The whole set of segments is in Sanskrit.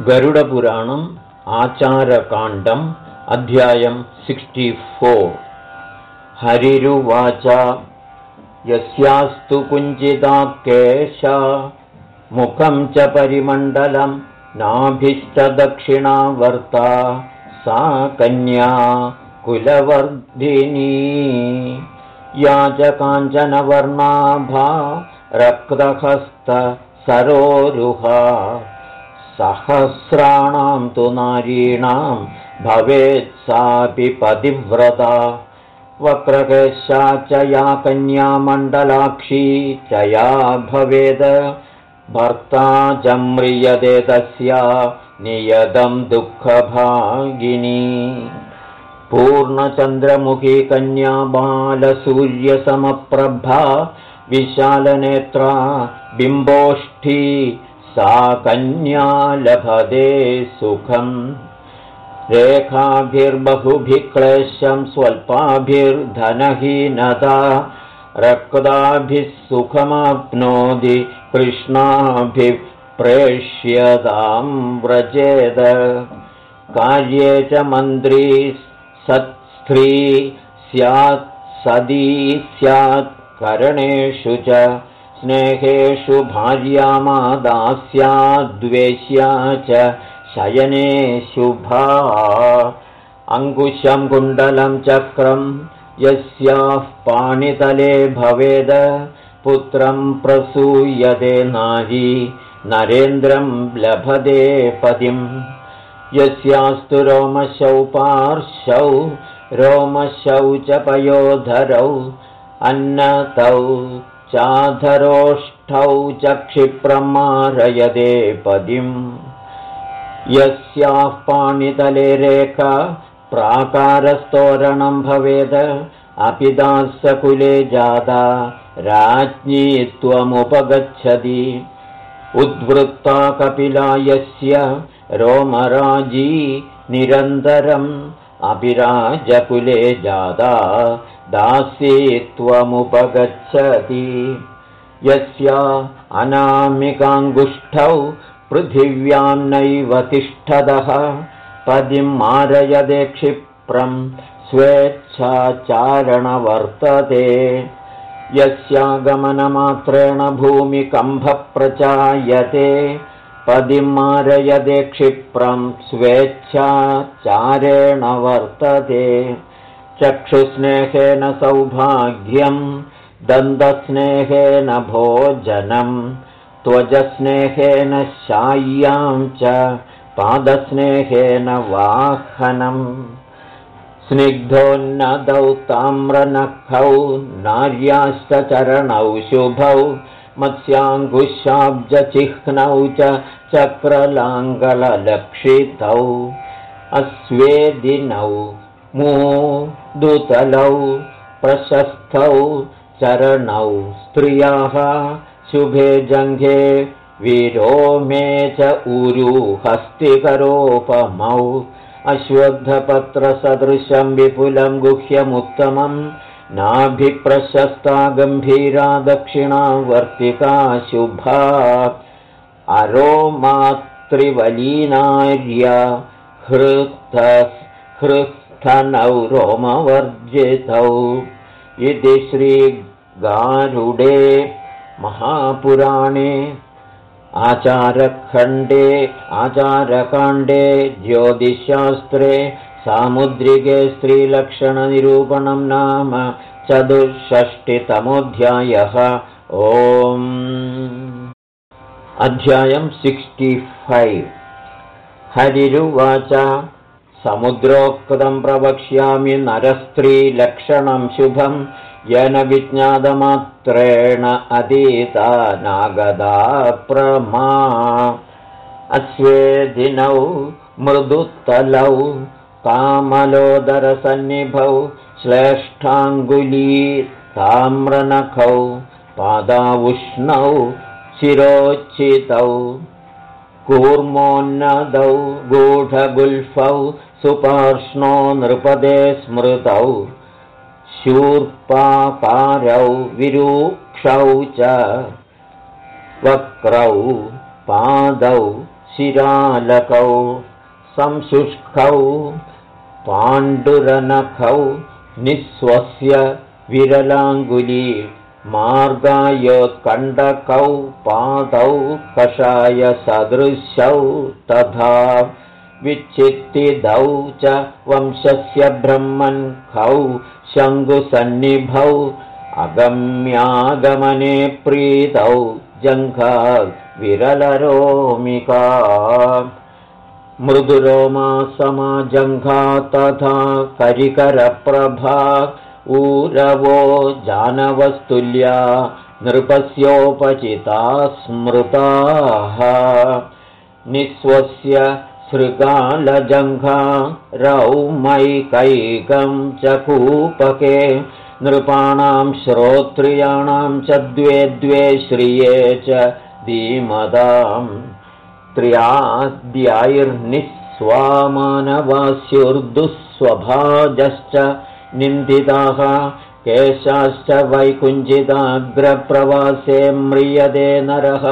गरुडपुराणम् आचारकाण्डम् अध्यायं फोर्। हरिरुवाच यस्यास्तु कुञ्चिदाकेश मुखं च परिमण्डलं नाभीष्टदक्षिणावर्ता सा कन्या कुलवर्धिनी। या च काञ्चनवर्णाभा रक्तहस्तसरोरुहा सहस्राणां तु नारीणां भवेत् सापि पतिव्रता। वक्रकेशा च या कन्यामण्डलाक्षी या भवेद। भर्ता च म्रियते तस्या नियतं दुःखभागिनी। पूर्णचन्द्रमुखी कन्या बालसूर्यसमप्रभा विशालनेत्रा बिम्बोष्ठी सा कन्या लभते सुखम्। रेखाभिर्बहुभिः क्लेशं स्वल्पाभिर्धनहीनता। रक्ताभिः सुखमाप्नोति कृष्णाभिः प्रेष्यतां व्रजेद। कार्ये च मन्त्री सत्स्त्री स्यात् सदी स्यात् करणेषु च स्नेहेषु भार्यामादास्याद्वेष्या च शयने शुभा। अङ्कुशं कुण्डलं चक्रं यस्याः पाणितले भवेद पुत्रं प्रसूयते नारी नरेन्द्रं लभते पदिम् यस्यास्तु रोमशौ पार्श्वौ रोमशौ च पयोधरौ अन्नतौ चाधरोष्ठौ च क्षिप्रमारयदे पदिम् यस्याः पाणितले रेखा प्राकारस्तोरणं भवेद। अपि दासकुले जाता राज्ञी त्वमुपगच्छति। उद्वृत्ता कपिला यस्य रोमराजी निरन्तरम् अभिराजकुले जाता दासी त्वमुपगच्छति। यस्या अनामिकाङ्गुष्ठौ पृथिव्यां नैव तिष्ठदः पदिं मारयदे क्षिप्रं स्वेच्छाचारणवर्तते। यस्यागमनमात्रेण भूमिकम्भप्रचायते पदिं मारयदे क्षिप्रं स्वेच्छाचारेण वर्तते चक्षुस्नेहेन सौभाग्यं दन्तस्नेहेन भोजनम् त्वजस्नेहेन शाय्यां च पादस्नेहेन वाहनम्। स्निग्धोन्नदौ ताम्रनखौ नार्याश्च चरणौ शुभौ मत्स्याङ्कुशाब्जचिह्नौ च चक्रलाङ्गललक्षितौ। अस्वेदिनौ मूदुतलौ प्रशस्थौ चरणौ। स्त्रियाः शुभे जङ्घे विरोमे च ऊरु हस्तिकरोपमौ। विपुलं गुह्यमुत्तमं नाभिप्रशस्ता गम्भीरा दक्षिणावर्तिका शुभा। अरोमातृवलीनार्या रोमवर्जितौ इति श्रीगारुडे महापुराणे आचारखण्डे आचारकाण्डे ज्योतिषशास्त्रे सामुद्रिके स्त्रीलक्षणनिरूपणं नाम चतुष्षष्टितमोऽध्यायः। ओम्। अध्यायं सिक्स्टिफैव् हरिरुवाच समुद्रोक्तं प्रवक्ष्यामि नरस्त्रीलक्षणं शुभम् येन विज्ञातमात्रेण अतीता नागदा प्रमा। अस्वेदिनौ मृदुत्तलौ कामलोदरसन्निभौ श्लेष्ठाङ्गुली ताम्रनखौ पादावुष्णौ शिरोच्चितौ कूर्मोन्नदौ गूढगुल्फौ सुपार्ष्णो नृपदे स्मृतौ शूर्पाकारौ विरूक्षौ च वक्रौ पादौ शिरालकौ संशुष्कौ पाण्डुरनखौ निःस्वस्य विरलाङ्गुली मार्गायोत्कण्डकौ पादौ कषायसदृशौ तथा विच्छित्तिदौ च वंशस्य ब्रह्मन् खौ शङ्कुसन्निभौ अगम्यागमने प्रीतौ जङ्घा विरलरोमिका। मृदुरोमा समाजङ्घा तथा करिकरप्रभा ऊरवो जानवस्तुल्या नृपस्योपचिता स्मृताः। निःस्वस्य सृगालजङ्घा रौमैकैकं च कूपके नृपाणां श्रोत्रियाणां च द्वे द्वे श्रिये च धीमदाम् त्र्याद्याैर्निःस्वामानवास्युर्दुःस्वभाजश्च निन्दिताः केशाश्च वैकुञ्जिताग्रप्रवासे म्रियते नरः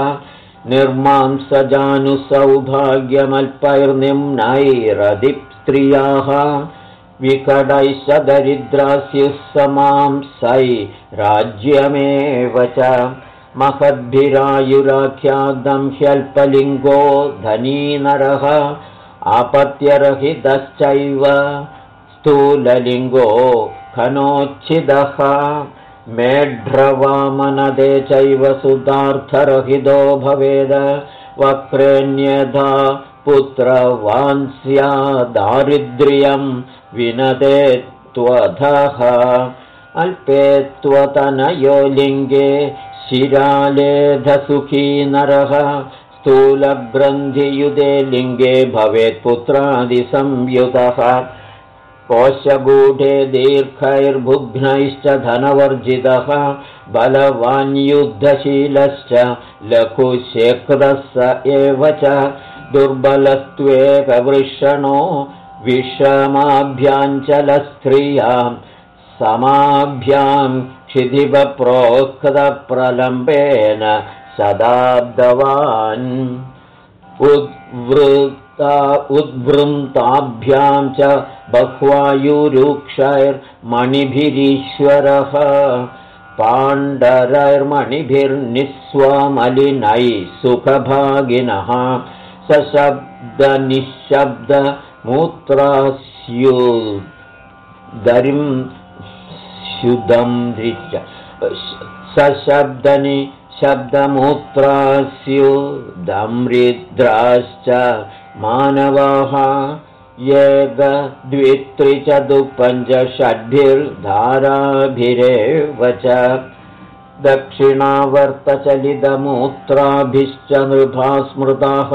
निर्मांसजानुसौभाग्यमल्पैर्निम्नैरधिप्स्त्रियाः विकटैश्च दरिद्रास्युः समांसै राज्यमेव च। महद्भिरायुराख्यादं ह्यल्पलिङ्गो धनीनरः आपत्यरहितश्चैव स्थूललिङ्गो खनोच्छिदः मेढ्रवामनदे चैव सुतार्थरहितो भवेद। वक्रेण्यथा पुत्रवांस्यादारिद्र्यं विनदे त्वधः। अल्पे त्वतनयो लिङ्गे शिरालेधसुखी नरः। स्थूलग्रन्थियुते लिङ्गे भवेत्पुत्रादिसंयुतः कोशगूढे दीर्घैर्बुघ्नैश्च धनवर्जितः बलवान्युद्धशीलश्च लघुशेखरः स एव च दुर्बलत्वेकवृषणो विषमाभ्याञ्चलस्त्रियां समाभ्यां क्षिधिवप्रोक्तप्रलम्बेन शदाब्दवान् उद्वृता उद्वृन्ताभ्यां च बह्वायुरुक्षैर्मणिभिरीश्वरः पाण्डरैर्मणिभिर्निःस्वमलिनैः सुखभागिनः सशब्दनिःशब्दमूत्रास्युदरिं शुदं दृश्य सशब्दनि शब्दमूत्रास्युदमृद्राश्च मानवाः एकद्वित्रिचतुपञ्च षड्भिर्धाराभिरेव च दक्षिणावर्तचलितमूत्राभिश्च नृभा स्मृताः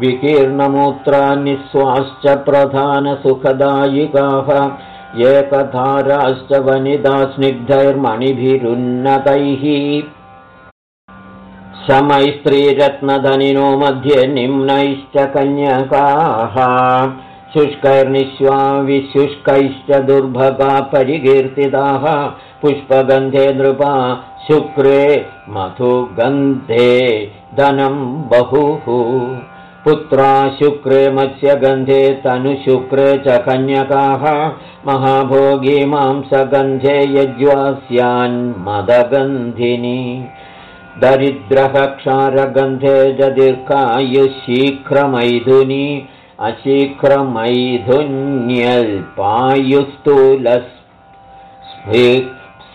विकीर्णमूत्रान्निःस्वाश्च प्रधानसुखदायिकाः एकधाराश्च वनिता स्निग्धैर्मणिभिरुन्नतैः शमैस्त्रीरत्नधनिनो मध्ये निम्नैश्च कन्यकाः शुष्कैर्निश्वा विशुष्कैश्च दुर्भगा परिकीर्तिताः पुष्पगन्धे नृपा शुक्रे मधुगन्धे धनं बहुः। पुत्रा शुक्रे मत्स्यगन्धे तनुशुक्रे च कन्यकाः महाभोगी मांसगन्धे यज्वास्यान्मदगन्धिनी दरिद्रः क्षारगन्धे दीर्घायुशीघ्रमैथुनी अशीघ्रमैथुन्यल्पायुस्तूलस्फि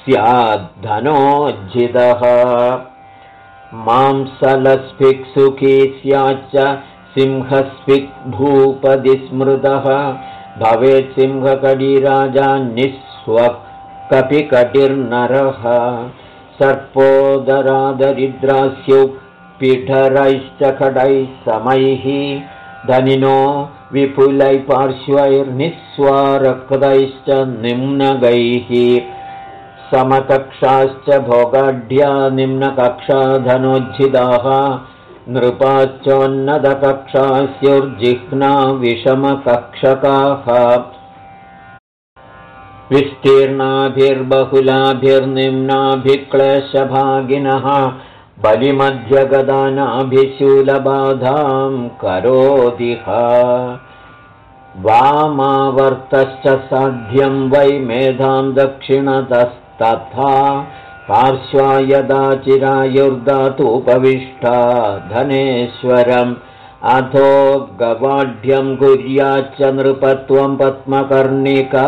स्याद्धनोज्झितः मांसलस्फिक्सुखी स्याच्च सिंहस्फिग्भूपदि स्मृतः भवेत् सिंहकडिराजा निःस्वः कपिकटिर्नरः सर्पोदरादरिद्रास्युपिठरैश्च खडैः समैः धनिनो विपुलै पार्श्वैर्निःस्वारक्तैश्च निम्नगैः। समकक्षाश्च भोगाढ्या निम्नकक्षा धनोज्झिताः नृपाश्चोन्नतकक्षास्युर्जिह्ना विषमकक्षकाः। विस्तीर्णाभिर्बहुलाभिर्निम्नाभिक्लेशभागिनः बलिमध्यगदानाभिशूलबाधां करोदिह वामावर्तश्च साध्यं वै मेधां दक्षिणतस्तथा। पार्श्वा यदा चिरायुर्दातुपविष्टा धनेश्वरम्। अथो गवाढ्यं कुर्याच्च नृपत्वं पद्मकर्णिका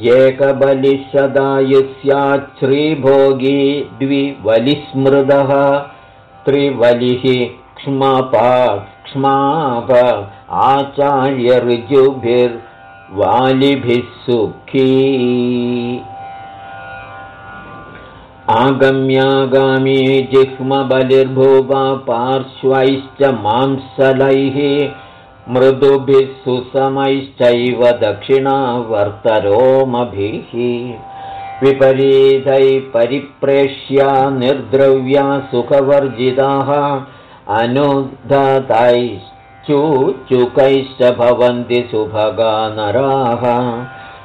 एकबलिशदायुष्याच्ची एकबलिशदायुष्याच्छ्रीभोगी द्विबलिस्मृदः त्रिबलिः क्ष्मपा क्ष्माप आचार्यऋजुभिर्वालिभिः सुखी। आगम्यागामी जिह्मबलिर्भुवा पार्श्वैश्च मांसलैः मृदुभिः सुसमैश्चैव दक्षिणावर्तरोमभिः। विपरीतैः परिप्रेष्या निर्द्रव्या सुखवर्जिताः अनुदतैश्चूचुकैश्च भवन्ति सुभगा नराः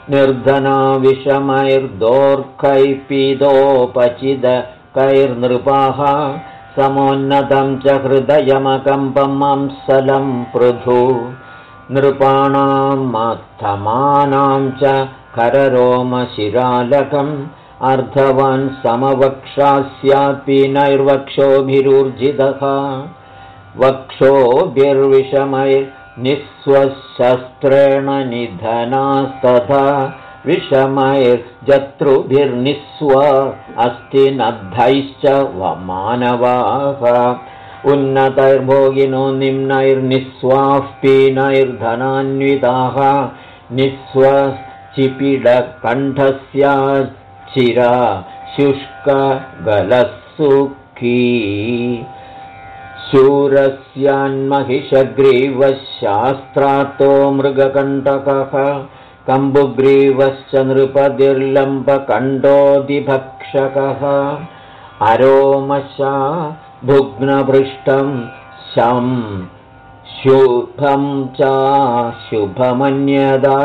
निर्धना विषमैर्दोर्खैपीदोपचिदकैर्नृपाः समुन्नतं च हृदयमकम्पमंसलं पृथु। नृपाणां च कररोमशिरालकम्। अर्धवान् समवक्षा स्यात्पि नैर्वक्षोभिरूर्जितः। वक्षोभिर्विषमैर्निःस्वशस्त्रेण निधनास्तथा विषमैर्जतृभिर्निःस्व अस्ति नद्धैश्च मानवाः उन्नतैर्भोगिनो निम्नैर्निःस्वाः पीनैर्धनान्विताः। निःस्वचिपिडकण्ठस्याच्चिरा शुष्कगलः सुखी शूरस्यान्महिषग्रीवः शास्त्रातो मृगकण्टकः कम्बुग्रीवश्च नृपतिर्लम्बकण्डोदिभक्षकः अरोमशा भुग्नपृष्टं शं शुभं च शुभमन्यदा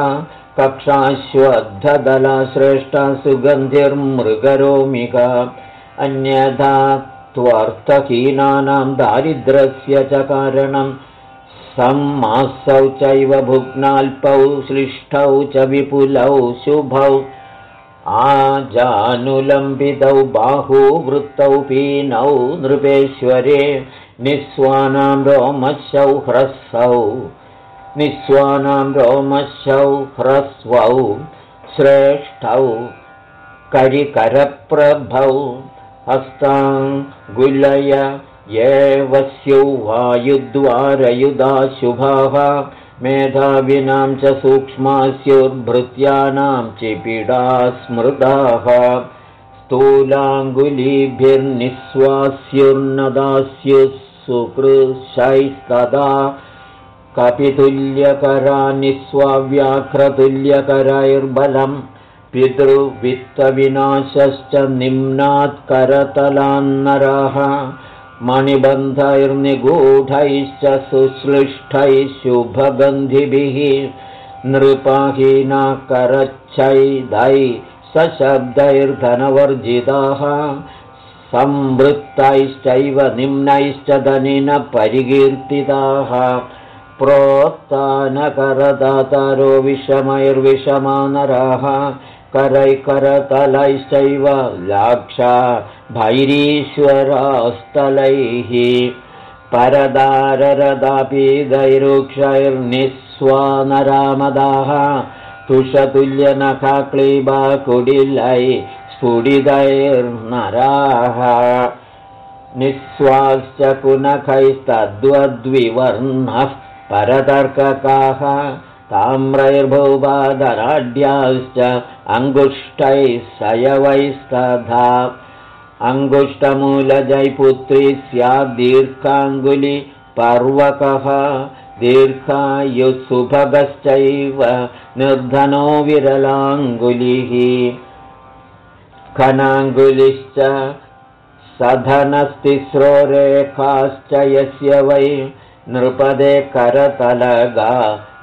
कक्षाश्वद्धदलश्रेष्ठा सुगन्धिर्मृगरोमिका अन्यथा त्वर्थहीनानां दारिद्र्यस्य च कारणं सम्मासौ चैव भुग्नाल्पौ श्लिष्टौ च विपुलौ शुभौ। आजानुलम्बितौ बाहुवृत्तौ पीनौ नृपेश्वरे निःस्वानां रोमशौ ह्रस्वौ। निःस्वानां रोमशौ ह्रस्वौ। श्रेष्ठौ करिकरप्रभौ। हस्ताङ्गुलय एवस्यौ वायुद्वारयुधा शुभाः मेधाविनां च सूक्ष्मास्युर्भृत्यानां चिपीडा स्मृताः स्थूलाङ्गुलीभिर्निःश्वास्युर्नदास्युः सुकृशैस्तदा कपितुल्यकरा निःस्वाव्याघ्रतुल्यकरैर्बलम् पितृवित्तविनाशश्च निम्नात्करतलान्नरः मणिबन्धैर्निगूढैश्च सुश्लिष्टैः शुभगन्धिभिः नृपाहीनाकरच्छैदै सशब्दैर्धनवर्जिताः संवृत्तैश्चैव निम्नैश्च धनिन परिकीर्तिताः प्रोत्तानकरदातारो विषमैर्विषमानराः करैकरतलैश्चैव लाक्षा भैरीश्वरास्तलैः परदाररदापीदैरुक्षैर्निःस्वानरामदाः तुषतुल्यनखाक्लीबा कुडिलै स्फुटिदैर्नराः निःस्वाश्च कुनखैस्तद्वद्विवर्णः परतर्ककाः ताम्रैर्भौबाधराढ्याश्च अङ्गुष्ठैः सयवैस्तथा अङ्गुष्ठमूलजैपुत्री स्याद्दीर्घाङ्गुलिपर्वकः दीर्घायुसुभगश्चैव निर्धनो विरलाङ्गुलिः। खनाङ्गुलिश्च सधनस्तिस्रो रेखाश्च यस्य वै नृपदे करतलगा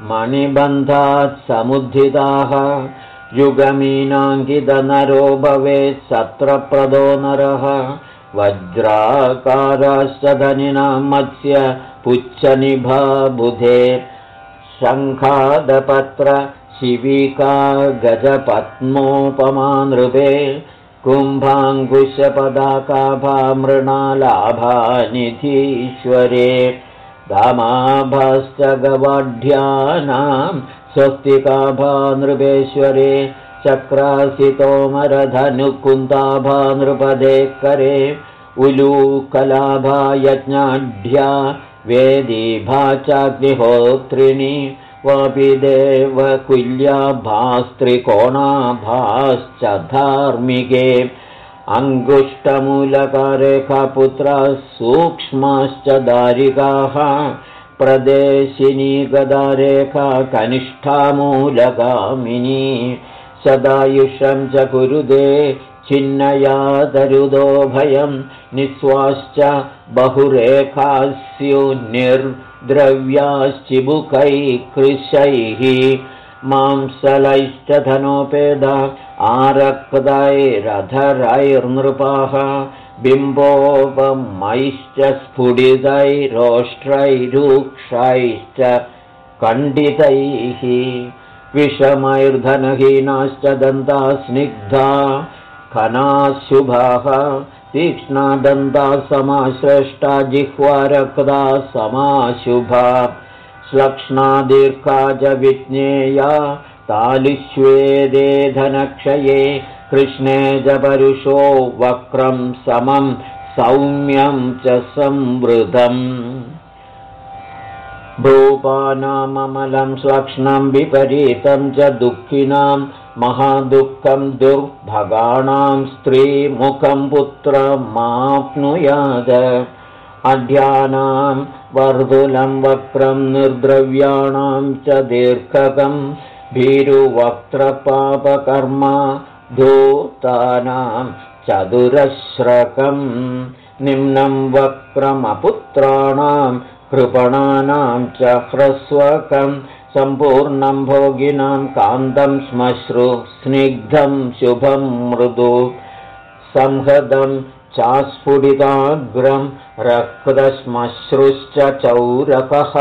मणिबन्धात् समुद्धिताः युगमीनाङ्गितनरो भवेत् सत्रप्रदो नरः। वज्राकाराश्च धनिना मत्स्य पुच्छनिभा बुधे। शङ्खादपत्र शिविका गजपद्मोपमा नृपे। कुम्भाङ्कुशपदाकाभा मृणालाभानिधीश्वरे गवाढ्यानां स्वस्तिकाभा नृपेश्वरे चक्रासितोमरधनुकुन्ताभा नृपदे करे उलूकलाभा यज्ञाढ्या वेदीभा चाग्निहोत्रिणी वापि देवकुल्याभास्त्रिकोणाभाश्च धार्मिके अङ्गुष्टमूलकारेखापुत्राः सूक्ष्माश्च दारिकाः प्रदेशिनी गदारेखा कनिष्ठामूलगामिनी सदायुषं च कुरुदे छिन्नया तरुदो भयं निःश्वाश्च बहुरेखास्युर्निर्द्रव्याश्चिबुकैः कृशैः मांसलैश्च धनोपेद आरक्तैरधरैर्नृपाः बिम्बोपमैश्च स्फुटितैरोष्ट्रैरूक्षैश्च खण्डितैः विषमैर्धनहीनाश्च दन्ता स्निग्धा खनाशुभाः तीक्ष्णादन्ता समाश्रेष्टा जिह्वारक्ता समाशुभा श्लक्ष्णादीर्घा च विज्ञेया तालिश्वेदे धनक्षये कृष्णे च परुषो वक्रं समं सौम्यं च संवृतम् भूपानाममलं स्वक्ष्णं विपरीतं च दुःखिनां महादुःखं दुर्भगाणां स्त्रीमुखं पुत्रमाप्नुयाद। अध्यानां वर्धुलं वक्रं निर्द्रव्याणां च दीर्घकं भीरुवक्त्रपापकर्मा धूतानां चतुरश्रकं निम्नं वक्रमपुत्राणां कृपणानां च ह्रस्वकं सम्पूर्णं भोगिनां कान्तं श्मश्रु स्निग्धं शुभं मृदु संहदं चास्फुटिताग्रं रक्तश्मश्रुश्च चौरकः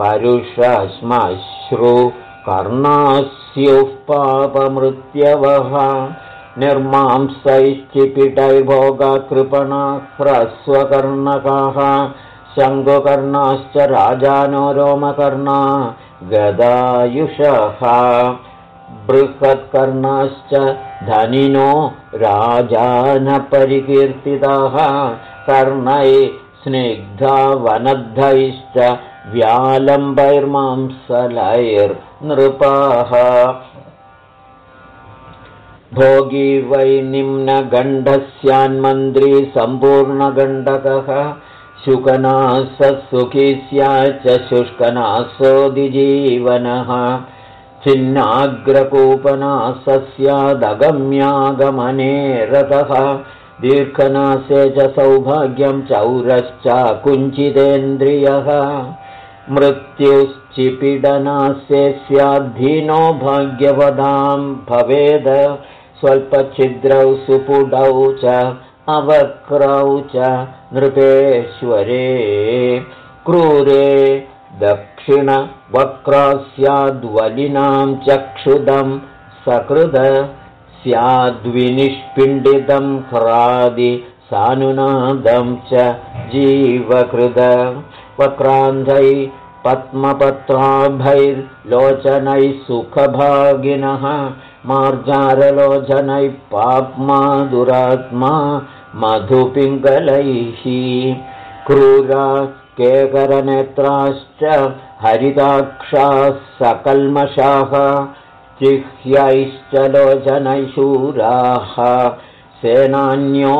रक्ताल्पपरुषश्मश्रु कर्णास्युः पापमृत्यवः। निर्मांसैश्चिपिटैर्भोगकृपणा ह्रस्वकर्णकाः। शङ्कुकर्णाश्च राजानो रोमकर्णा गदायुषः। बृहत्कर्णाश्च धनिनो राजानपरिकीर्तिताः। कर्णै स्निग्धा वनद्धैश्च व्यालम्बैर्मांसलैर्नृपाः भोगी वै निम्नगण्डस्यान्मन्त्री सम्पूर्णगण्डकः शुकनासुखी स्याच्च शुष्कनासोदिजीवनः छिन्नाग्रकूपनासस्यादगम्यागमने रतः दीर्घनासे च सौभाग्यं चौरश्च कुञ्चितेन्द्रियः मृत्युश्चिपीडनास्य स्याद्धीनो भाग्यवदां भवेद स्वल्पच्छिद्रौ सुपुडौ च अवक्रौ च नृपेश्वरे। क्रूरे दक्षिणवक्रा स्याद्वलिनां चक्षुदं सकृद स्याद्विनिष्पिण्डितं ह्रादि सानुनादं च जीवकृद वक्रान्धै पद्मपत्राभैर्लोचनैः सुखभागिनः मार्जारलोचनैः पाप्मा दुरात्मा मधुपिङ्गलैः क्रूरा केकरनेत्राश्च हरिताक्षाः सकल्मषाः चिह्यैश्च लोचनैशूराः सेनान्यो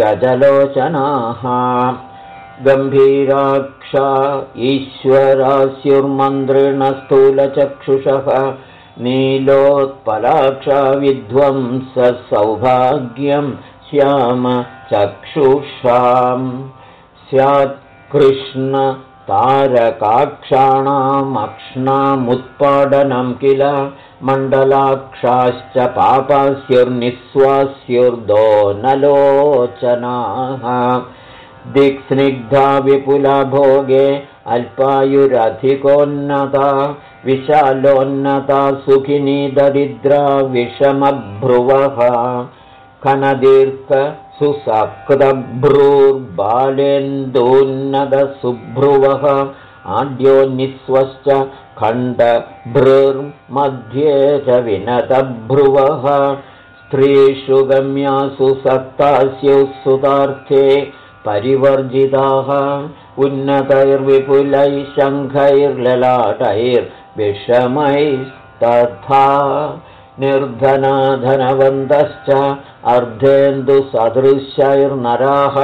गजलोचनाः गम्भीराक्षा ईश्वरास्युर्मन्त्रिणस्थूलचक्षुषः नीलोत्पलाक्षा विध्वंस सौभाग्यं श्याम चक्षुषाम्। स्यात् कृष्ण तारकाक्षाणामक्ष्णामुत्पादनं किल? मण्डलाक्षाश्च पापास्युर्निःस्वास्युर्दो नलोचनाः दिक्स्निग्धा विपुला भोगे अल्पायुरधिकोन्नता विशालोन्नता सुखिनी दरिद्रा विषमभ्रुवः खनदीर्घ सुसकृतभ्रूर्बालेन्दोन्नतसुभ्रुवः आद्यो निःस्वश्च खण्डभ्रुर्मध्ये च विनतभ्रुवः स्त्रीषु गम्यासु सक्तास्युः सुतार्थे परिवर्जिताः उन्नतैर्विपुलैः शङ्खैर्ललाटैर्विषमैस्तथा निर्धनाधनवन्तश्च अर्धेन्दुसदृशैर्नराः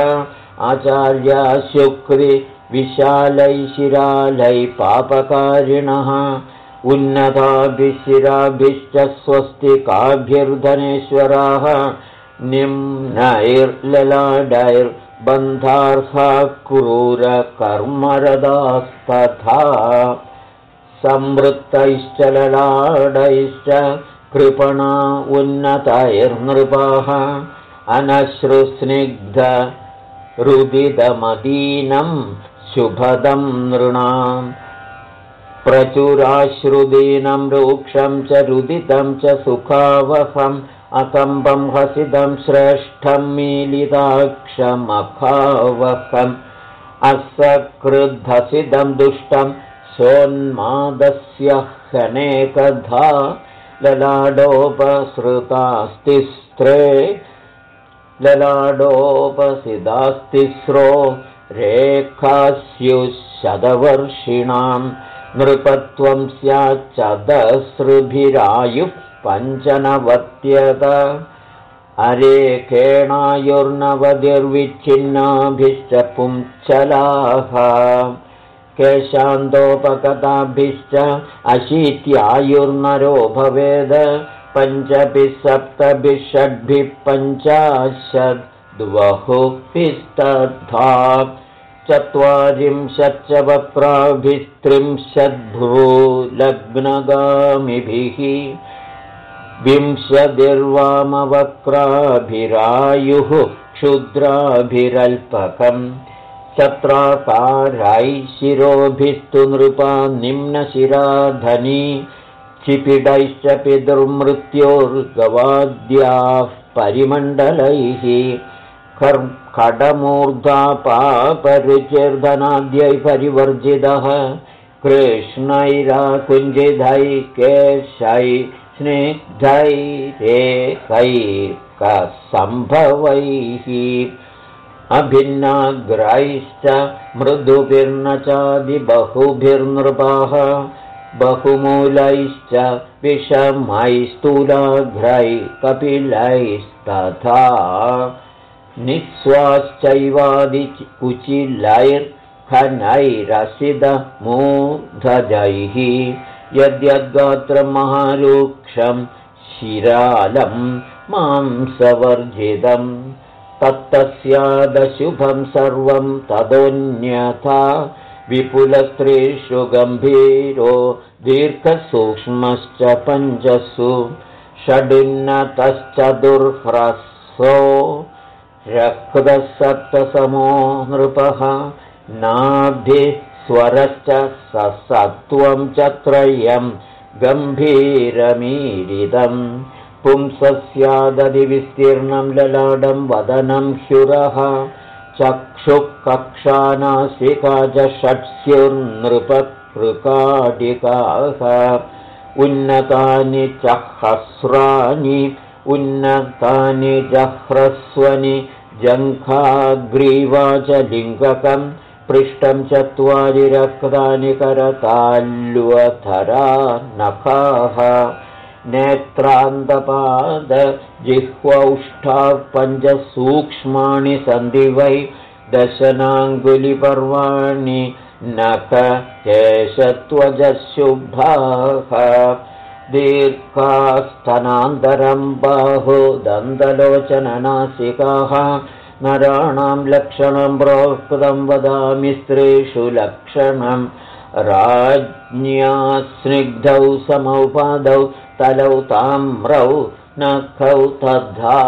आचार्या शुक्रिविशालैः शिरालैः पापकारिणः उन्नताभिशिराभिश्च स्वस्तिकाभिर्धनेश्वराः निम्नैर्ललाडैर्बन्धार्हा क्रूरकर्मरदास्तथा संवृत्तैश्च ललाडैश्च कृपणा उन्नतैर्नृपाः अनश्रुस्निग्धरुदितमदीनं शुभदं नृणाम्। प्रचुराश्रुदीनं रूक्षं च रुदितं च सुखावहम् अकम्बं हसितं श्रेष्ठं मीलिताक्षमखावहम् असकृद्धसिदं दुष्टं सोन्मादस्य ह्यनेकधा ललाडोपसृतास्तिस्त्रे ललाडोपसिदास्तिस्रो रेखास्युशदवर्षिणां नृपत्वं स्याच्चदसृभिरायुः पञ्चनवत्यत। अरेखेणायुर्नवतिर्विच्छिन्नाभिश्च पुंचलाः केशान्तोपकताभिश्च अशीत्यायुर्नरो भवेद। पञ्चभिः सप्तभिः षड्भिः पञ्चाशद्वहुभिस्तथा चत्वारिंशच्च वक्राभिस्त्रिंशद्भ्रूलग्नगामिभिः विंशतिर्वामवक्राभिरायुः क्षुद्राभिरल्पकम् चत्राकारैः शिरोभिस्तु नृपा निम्नशिराधनी चिपिडैश्च पितुर्मृत्योर्गवाद्याः परिमण्डलैः खडमूर्धा पापरुचिर्धनाद्यै परिवर्जितः कृष्णैराकुञ्जिधै केशै स्निग्धैरेकैकसम्भवैः अभिन्नाग्रैश्च मृदुभिर्न चादिबहुभिर्नृपाः बहुमूलैश्च विषमैस्तूलाघ्रै कपिलैस्तथा निःश्वाश्चैवादिकुचिलैर्खनैरसिदमूर्धजैः यद्यद्गात्रमहारूक्षं शिरालं मांसवर्जितं तत्तस्यादशुभं सर्वं तदोऽन्यथा विपुलस्त्रीषु गम्भीरो दीर्घसूक्ष्मश्च पञ्चसु षडुन्नतश्चतुर्ह्रस्वो रक्तसप्तसमो नृपः नाभिस्वरश्च ससत्त्वं च त्रयं गम्भीरमीरिदम् पुंसस्यादधिविस्तीर्णं ललाडं वदनं ह्युरः। चक्षुः कक्षानासिका च षट्स्युर्नृपकृकाटिकाः उन्नतानि च हस्राणि उन्नतानि जह्रस्वनि जङ्घाग्रीवा च लिङ्गकम् पृष्ठं चत्वारि रक्तानि करताल्वथरा नखाः नेत्रान्तपाद जिह्वौष्ठाः पञ्चसूक्ष्माणि सन्ति वै दशनाङ्गुलिपर्वाणि नखकेशत्वजशुभाः दीर्घास्तनान्तरं बाहु दन्तलोचननासिकाः नराणां लक्षणं प्रोक्तं वदामि स्त्रीषु लक्षणं। राज्ञा स्निग्धौ समौ पादौ तलौ ताम्रौ नखौ तद्धा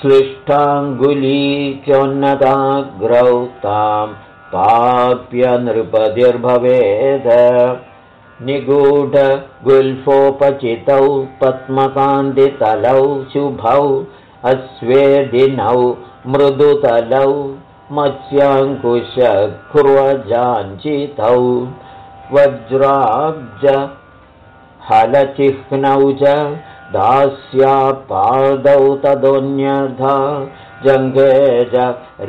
स्विष्टाङ्गुलीचोन्नताग्रौ तां पाप्यनृपतिर्भवेद। निगूढगुल्फोपचितौ पद्मकान्तितलौ शुभौ अश्वेदिनौ मृदुतलौ मत्स्याङ्कुशक्रुवजाञ्चितौ वज्राब्ज हलचिह्नौ च दास्यापादौ तदोऽन्यथा जङ्घे च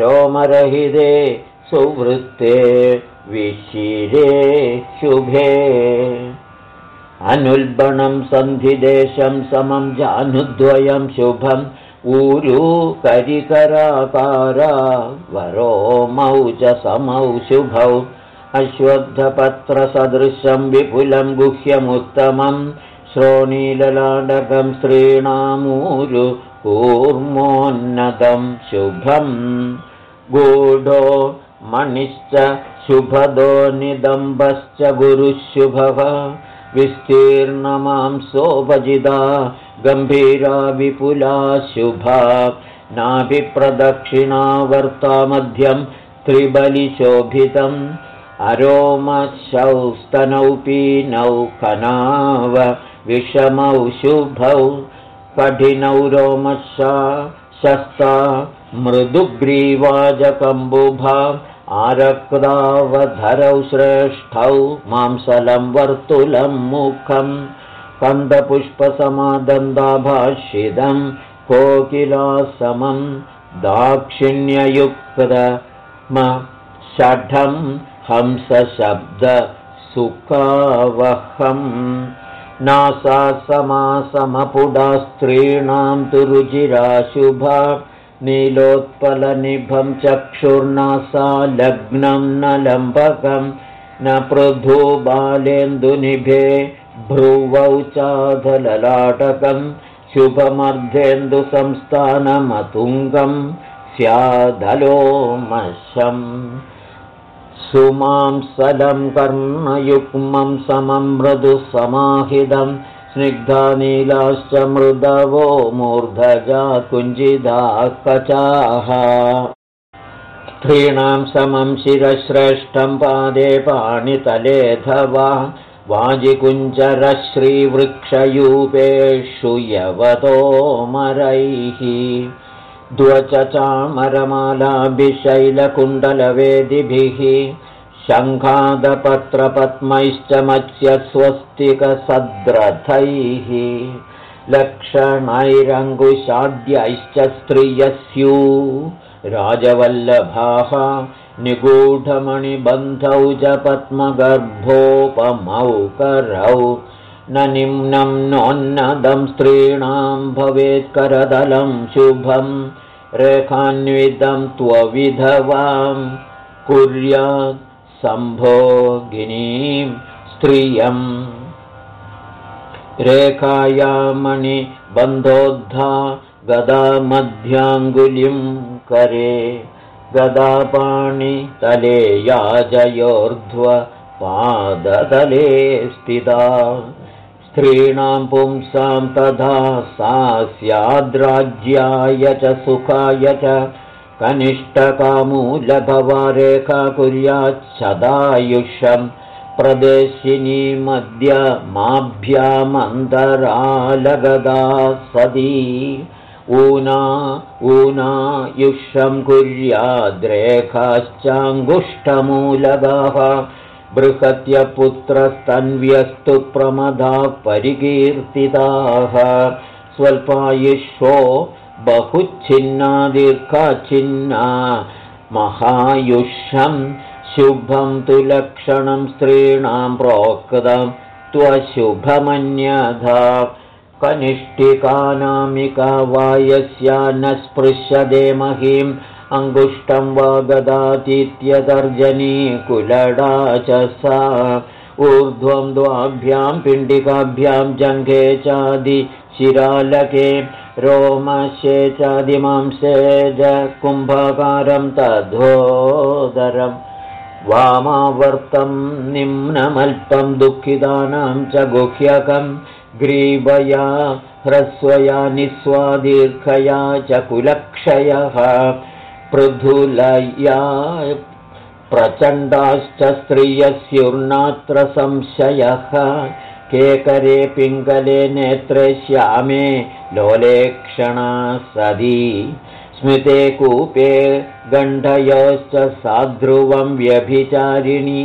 रोमरहिते सुवृत्ते विशिरे शुभे। अनुल्बणं सन्धिदेशं समं जानुद्वयं शुभम् ऊरु करिकराकारा वरोमौ च समौ शुभौ अश्वत्थपत्रसदृशं विपुलं गुह्यमुत्तमं श्रोणीललाडकं स्त्रीणामूरु कूर्मोन्नतं शुभम् गूढो मणिश्च शुभदो निदम्बश्च गुरुशुभः विस्तीर्णमांसोपजिदा गम्भीरा विपुला शुभा नाभिप्रदक्षिणावर्तामध्यं त्रिबलिशोभितम् अरोमशौ स्तनौ पीनौ कनाव विषमौ शुभौ कठिनौ रोमशा शस्ता मृदुग्रीवाजकम्बुभा आरक्तावधरौ श्रेष्ठौ मांसलं वर्तुलं मुखम् कन्दपुष्पसमादन्दाभाषिदं कोकिलासमं दाक्षिण्ययुक्तम षढं हंसशब्दसुखावहम् नासा स्त्रीणां तु रुचिराशुभा नीलोत्पलनिभं चक्षुर्नासा लग्नं न लम्बकं न पृथुबालेन्दुनिभे भ्रुवौ चाधललाटकं शुभमर्धेन्दुसंस्थानमतुङ्गं स्यादलोमशम् सुमांसलं कर्णयुग्मं समं मृदुसमाहितं स्निग्धानीलाश्च मृदवो मूर्धजा कुञ्जिदा कचाः। स्त्रीणां समं शिरश्रेष्ठं पादे पाणितलेधवा वाजिकुञ्जरश्रीवृक्षयूपेषु यवतोमरैः द्वचचामरमालाभिशैलकुण्डलवेदिभिः शङ्खादपत्रपद्मैश्च मत्स्यस्वस्तिकसद्रथैः लक्षणैरङ्गुशाद्यैश्च स्त्रियस्यू। राजवल्लभाः निगूढमणिबन्धौ च पद्मगर्भोपमौ करौ न निम्नं नोन्नदं स्त्रीणां भवेत्करदलं शुभं। रेखान्वितं त्वविधवां। कुर्यात् सम्भोगिनीं स्त्रियम् रेखायामणिबन्धोद्धा गदामध्याङ्गुलिं करे गदापाणितले याजयोर्ध्व पादतले स्थिता। स्त्रीणां पुंसां तथा सा स्याद्राज्याय च सुखाय च कनिष्ठकामूलभवारेखा कुर्याच्छदायुषं प्रदेशिनीमद्य माभ्यामन्तरालगदा सदी ऊना ऊना युष्यं कुर्याद्रेखाश्चाङ्गुष्ठमूलगाः बृहत्यपुत्रस्तन्व्यस्तु प्रमदाः परिकीर्तिताः स्वल्पायुष्यो बहुच्छिन्ना दीर्घाच्छिन्ना महायुष्यं शुभं तु लक्षणं स्त्रीणां प्रोक्तं त्वशुभमन्यथा कनिष्ठिकानामिका वा यस्या न स्पृश्यदे महीं अङ्गुष्ठं वा गदातीत्यतर्जनी कुलडा च सा। ऊर्ध्वं द्वाभ्यां पिण्डिकाभ्यां जङ्घे चादि शिरालके रोमशे चादिमांसेज कुम्भकारं तद्धोदरम् वामावर्तं निम्नमल्पं दुःखितानां च गुह्यकं ग्रीवया ह्रस्वया निःस्वादीर्घया च कुलक्षयः पृथुलया प्रचण्डाश्च स्त्रियस्युर्नात्र संशयः केकरे पिङ्गले नेत्रे श्यामे लोलेक्षणा सदी स्मृते कूपे गण्डयोश्च साध्रुवं व्यभिचारिणी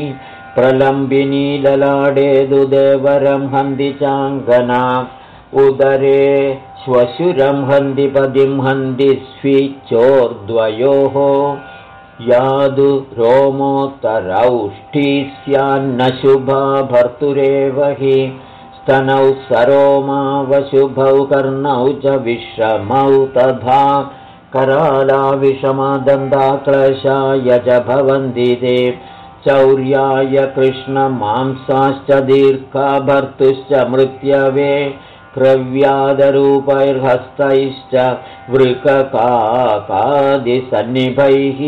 प्रलम्बिनी ललाडे दुदेवरं हन्ति चाङ्गना। उदरे श्वशुरं हन्दिपदिं हन्ति स्विचोर्द्वयोः। यादु रोमोत्तरौष्ठी स्यान्न शुभा भर्तुरेव हि स्तनौ सरोमावशुभौ कर्णौ च विश्रमौ तथा कराला विषमादन्दाक्लशाय च भवन्ति ते चौर्याय कृष्णमांसाश्च दीर्घा भर्तुश्च मृत्यवे क्रव्यादरूपैर्हस्तैश्च वृककाकादिसन्निभैः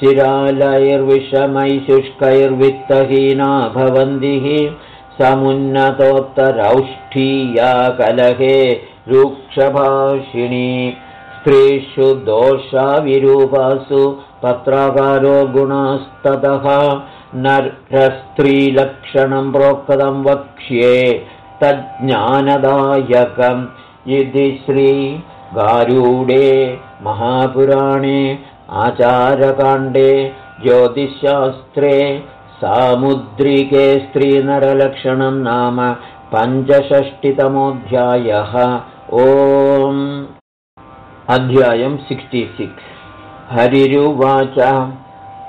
शिरालैर्विषमै शुष्कैर्वित्तहीना भवन्तिः समुन्नतोत्तरौष्ठीया कलहे रूक्षभाषिणी स्त्रीषु दोषाविरूपासु पत्राकारो गुणास्ततः नरस्त्रीलक्षणं प्रोक्तं वक्ष्ये तज्ज्ञानदायकम् इति श्रीगारूडे महापुराणे आचारकाण्डे ज्योतिषशास्त्रे सामुद्रिके स्त्रीनरलक्षणं नाम पञ्चषष्टितमोऽध्यायः। ओम्। अध्यायम् सिक्स् हरिरुवाच।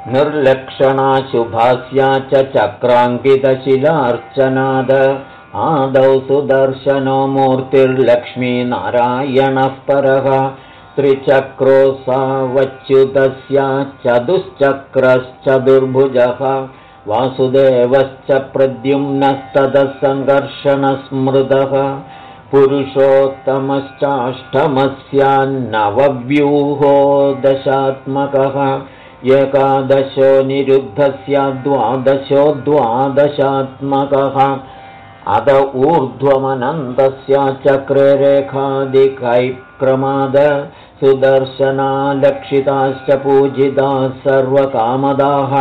निर्लक्षणाशुभास्या च चक्राङ्कितशिलार्चनाद। आदौ सुदर्शनो मूर्तिर्लक्ष्मीनारायणः परः। त्रिचक्रोऽसावच्युतस्या चतुश्चक्रश्चतुर्भुजः। वासुदेवश्च प्रद्युम्नस्ततः सङ्घर्षणस्मृतः पुरुषोत्तमश्चाष्टमस्यान्नवव्यूहो दशात्मकः एकादशो निरुद्धस्याद्वादशो द्वादशात्मकः अद ऊर्ध्वमनन्दस्य चक्रे रेखादिकैक्रमाद सुदर्शनालक्षिताश्च पूजिताः सर्वकामदाः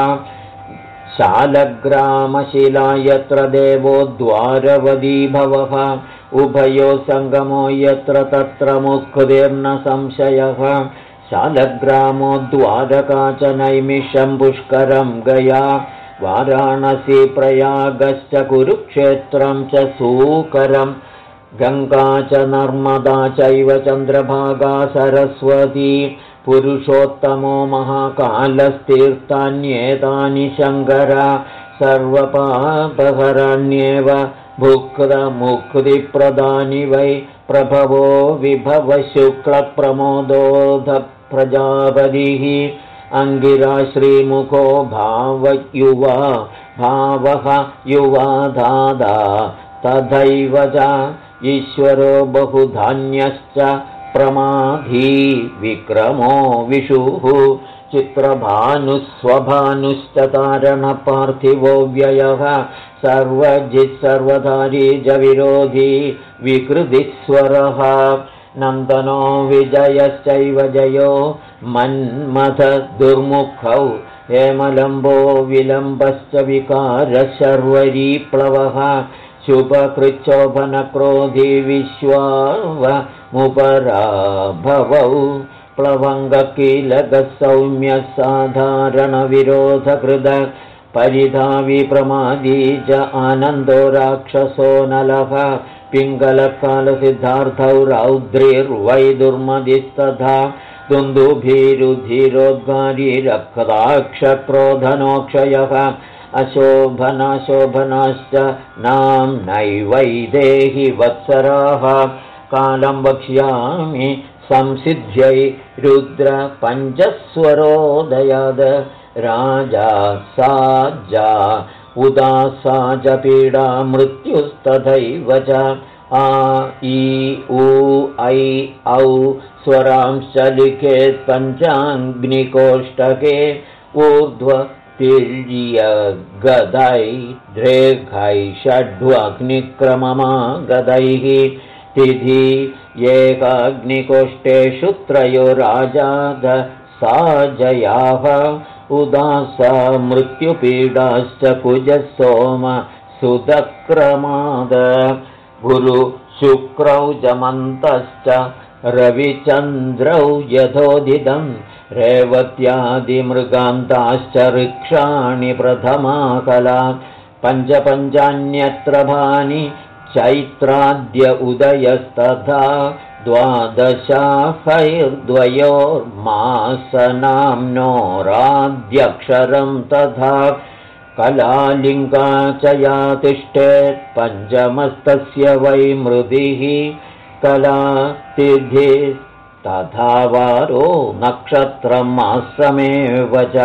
शालग्रामशिला यत्र देवो द्वारवदी भवः उभयो सङ्गमो यत्र तत्र मुक्तिर्न संशयः। शालग्रामो द्वारका च नैमिषं पुष्करं गया। वाराणसी प्रयागश्च कुरुक्षेत्रं च सूकरं। गङ्गा च नर्मदा चैव चन्द्रभागा सरस्वती। पुरुषोत्तमो महाकालस्तीर्थान्येतानि शङ्कर। सर्वपापहरण्येव भुक्तमुक्तिप्रदानि वै प्रभवो विभवशुक्लप्रमोदोधप्रजापतिः अङ्गिरा श्रीमुखो भावयुवा भावः युवा दादा तथैव च ईश्वरो बहुधान्यश्च प्रमाधी विक्रमो विशुः चित्रभानुस्वभानुश्च तारणपार्थिवो व्ययः सर्वजित्सर्वधारी जविरोधी विकृतिस्वरः। नन्दनो विजयश्चैव जयो। मन्मथ दुर्मुखौ हेमलम्बो विलम्बश्च विकारशर्वरीप्लवः। शुभकृच्छोभनक्रोधी विश्वावमुपराभवौ प्लवङ्गकीलकः सौम्यसाधारणविरोधकृद परिधावी प्रमादी च आनन्दो राक्षसो नलः पिङ्गलकालसिद्धार्थौ रौद्रिर्वै दुर्मदिस्तथा दुन्दुभीरुधिरोद्गारी रक्ताक्षक्रोधनोक्षयः अशोभनाशोभनाश्च नाम्नैवैदेहि वत्सराः कालं वक्ष्यामि संसिद्ध्यै रुद्रपञ्चस्वरोदयाद राजा साजा उदासा च पीडा मृत्युस्तथैव च। आ इ उ ऐ औ स्वरांश्च लिखेत् पञ्चाग्निकोष्टके ऊर्ध्व तिर्यगदै द्रेघै षड्वग्निक्रममा गदैः तिथि एकाग्निकोष्ठेषु त्रयो राजाद सा जयाः उदासा मृत्युपीडाश्च कुजः सोम सुदक्रमाद। गुरु शुक्रौ जमन्तश्च रविचन्द्रौ यथोदिदम् रेवत्यादिमृगान्ताश्च ऋक्षाणि प्रथमा कला पञ्चपञ्चान्यत्र भानि चैत्राद्य उदयस्तथा द्वादशाहैर्द्वयोर्मासनाम्नोराद्यक्षरं तथा कलालिङ्गा च या तिष्ठेत् पञ्चमस्तस्य वै मृदिः कला तथा वारो नक्षत्रं मासमेव च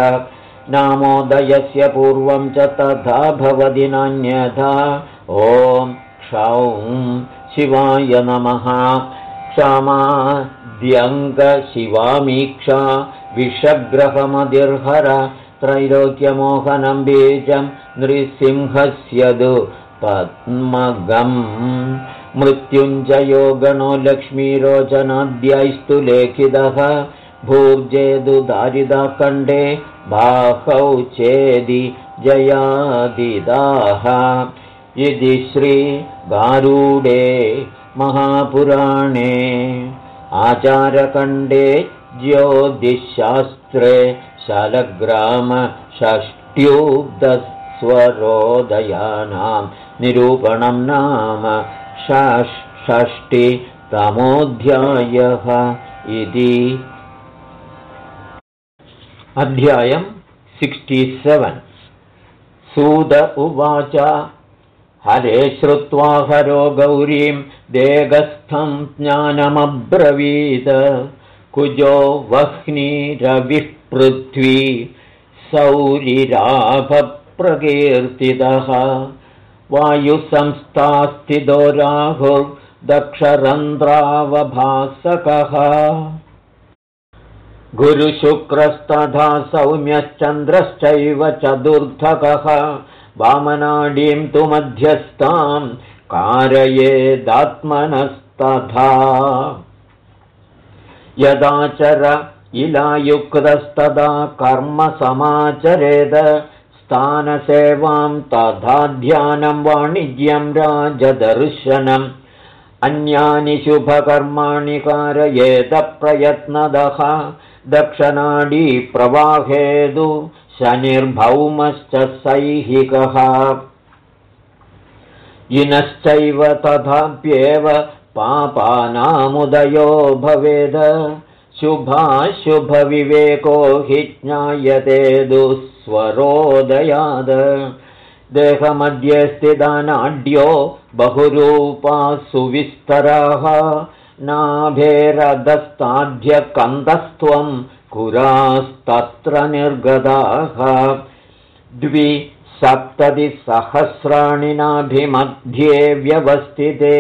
नामोदयस्य पूर्वं च तथा भवति नान्यथा। ॐ क्षौं शिवाय नमः। क्षमाद्यङ्गशिवामीक्षा विषग्रहमदिर्हर त्रैलोक्यमोहनं बीजं नृसिंहस्य दु पद्मगम् मृत्युञ्जयो गणो लक्ष्मीरोचनाद्यैस्तु लेखितः। भूर्जेदुदारिदाकण्डे बाहौ चेदि जयादिदाः इति श्रीगारूडे महापुराणे आचारकण्डे ज्योतिशास्त्रे शलग्रामषष्ट्युब्धस्वरोदयानां निरूपणं नाम षष्टितमोऽध्यायः इति। अध्यायम् सिक्स्टि सेवेन्। सूद उवाच हरे श्रुत्वा हरो गौरीं देगस्थं ज्ञानमब्रवीद कुजो वह्निरविः पृथ्वी सौरिराभप्रकीर्तितः। वायुसंस्थास्थितो राहुर्दक्षरन्ध्रावभासकः गुरुशुक्रस्तथा सौम्यश्चन्द्रश्चैव चतुर्थकः वामनाडीं तु मध्यस्थां कारयेदात्मनस्तथा यदाचर इलायुक्तस्तदा कर्म समाचरेद स्थानसेवां तथा ध्यानं वाणिज्यं राजदर्शनम्। अन्यानि शुभकर्माणि कारयेतप्रयत्नदः दक्षनाडीप्रवाहेदु शनिर्भौमश्च सैहिकः। इनश्चैव तथाप्येव पापानामुदयो भवेद। शुभाशुभविवेको हि ज्ञायते दुःस्वरोदयाद। देहमध्ये स्थितानाड्यो बहुरूपा सुविस्तराः। नाभेरदस्ताढ्यकन्दस्त्वं कुरास्तत्र निर्गताः द्विसप्ततिसहस्राणि नाभिमध्ये व्यवस्थिते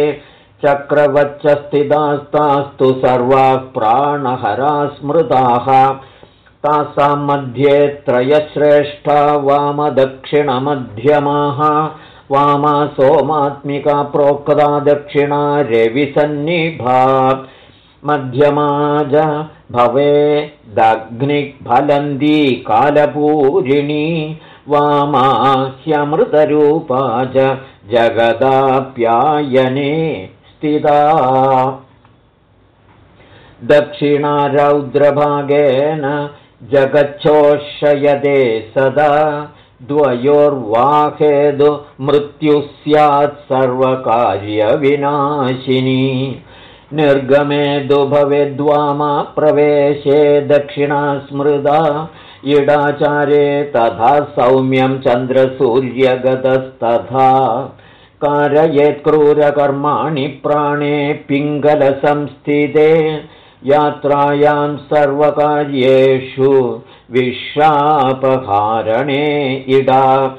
चक्रवच्च स्थितास्तास्तु सर्वाः प्राणहरा स्मृताः तासां मध्ये त्रयश्रेष्ठा वामदक्षिणमध्यमाः वामा सोमात्मिका प्रोक्ता दक्षिणा रविसन्निभा मध्यमाज भवेदग्निफलन्दी कालपूरिणी वामा ह्यमृतरूपा च जगदाप्यायने स्थिता। दक्षिणारौद्रभागेन जगच्छोषयते सदा द्वयोर्वाहेदु मृत्युः स्यात् सर्वकार्यविनाशिनी निर्गमे भवेद्वामा प्रवेशे दक्षिणा स्मृदा इडाचारे तथा सौम्यं चन्द्रसूर्यगतस्तथा। कारयेत्क्रूरकर्माणि प्राणे पिङ्गलसंस्थिते। यात्रायां सर्वकार्येषु विश्वापहारणे इडा।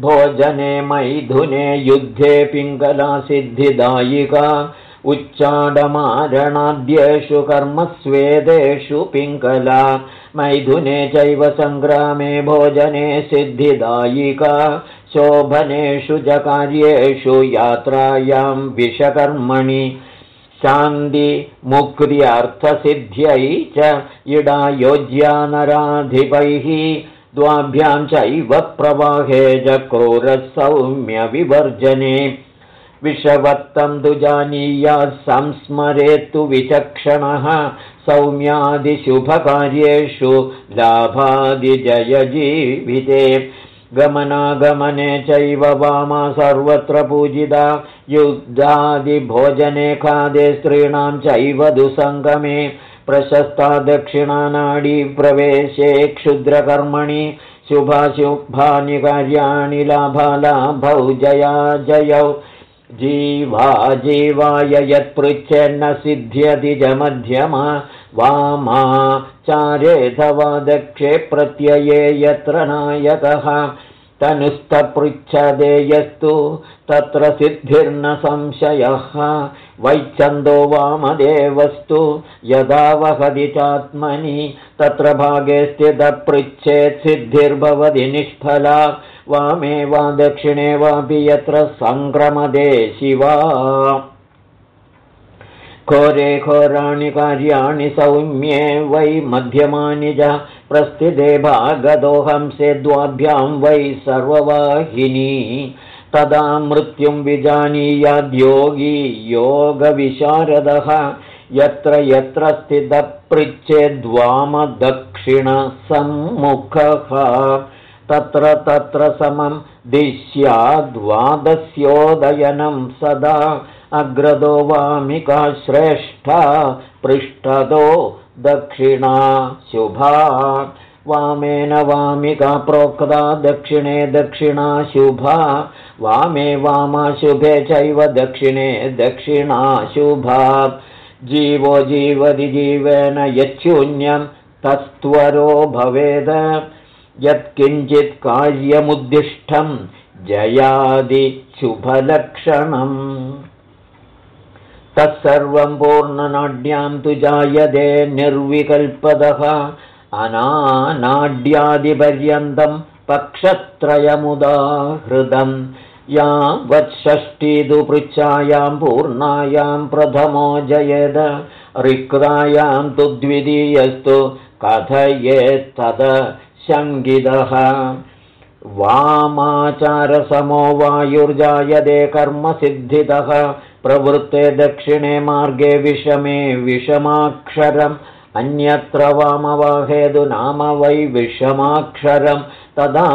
भोजने मैथुने युद्धे पिङ्गला सिद्धिदायिका उच्चाडमारणाद्येषु कर्मस्वेदेषु पिङ्गला मैथुने चैव सङ्ग्रामे भोजने सिद्धिदायिका। शोभनेषु च कार्येषु यात्रायां विषकर्मणि। शान्तिमुक्त्यर्थसिद्ध्यै च इडा योज्यानराधिपैः द्वाभ्यां चैव प्रवाहे च क्रूरसौम्यविवर्जने विषवत्तं तु जानीयात् संस्मरेत्तु विचक्षणः। सौम्यादिशुभकार्येषु लाभादिजयजीविते। गमनागमने चैव वामा सर्वत्र पूजिता। युद्धादिभोजने खादे स्त्रीणां चैव दुसङ्गमे। प्रशस्ता दक्षिणानाडी प्रवेशे क्षुद्रकर्मणि। शुभाशुभानि कार्याणि लाभालाभौ जया जयौ जीवा जीवाय यत्पृच्छन्न सिद्ध्यति मध्यमा वामा चारेधवा दक्षे प्रत्यये यत्र नायकः। तनुस्तपृच्छदे यस्तु तत्र सिद्धिर्न संशयः। वैच्छन्दो वामदेवस्तु यदा वहति चात्मनि तत्र भागे स्थितपृच्छेत् सिद्धिर्भवति निष्फला वामे वा दक्षिणे वापि यत्र सङ्क्रमदे शिवा। घोरे घोराणि कार्याणि सौम्ये वै मध्यमानि च प्रस्थिते भागदोहंसे द्वाभ्यां वै सर्ववाहिनी। तदा मृत्युं विजानीयाद्योगी योगविशारदः। यत्र यत्र स्थितपृच्छेद्वामदक्षिणसम्मुखः तत्र तत्र समं दिश्याद्वादस्योदयनं सदा अग्रदो वामिका श्रेष्ठा पृष्ठदो दक्षिणा शुभा। वामेन वामिका प्रोक्ता दक्षिणे दक्षिणा शुभा। वामे वामाशुभे चैव दक्षिणे दक्षिणा शुभा। जीवो जीवति जीवेन यच्छून्यं तस्त्वरो भवेद यत्किञ्चित् कार्यमुद्दिष्टं जयादिशुभलक्षणम् तत्सर्वं पूर्णनाड्यां तु जायते निर्विकल्पदः। अनानाड्यादिपर्यन्तं पक्षत्रयमुदाहृदम् या वत्षष्टिदु पृच्छायां पूर्णायां प्रथमो जयेद। रिक्तायां तु द्वितीयस्तु कथयेत्तद शङ्गिदः वामाचारसमो वायुर्जायते कर्मसिद्धितः प्रवृत्ते दक्षिणे मार्गे विषमे विषमाक्षरम्। अन्यत्र वामवाहेदु नाम वै विषमाक्षरं तदा